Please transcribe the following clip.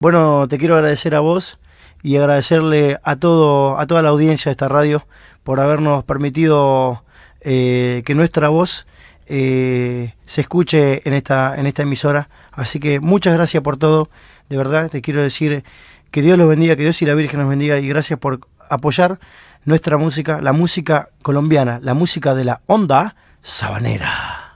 Bueno, te quiero agradecer a vos y agradecerle a todo, a toda la audiencia de esta radio por habernos permitido eh, que nuestra voz eh, se escuche en esta, en esta emisora. Así que muchas gracias por todo. De verdad, te quiero decir que Dios los bendiga, que Dios y la Virgen nos bendiga y gracias por apoyar nuestra música, la música colombiana, la música de la onda sabanera.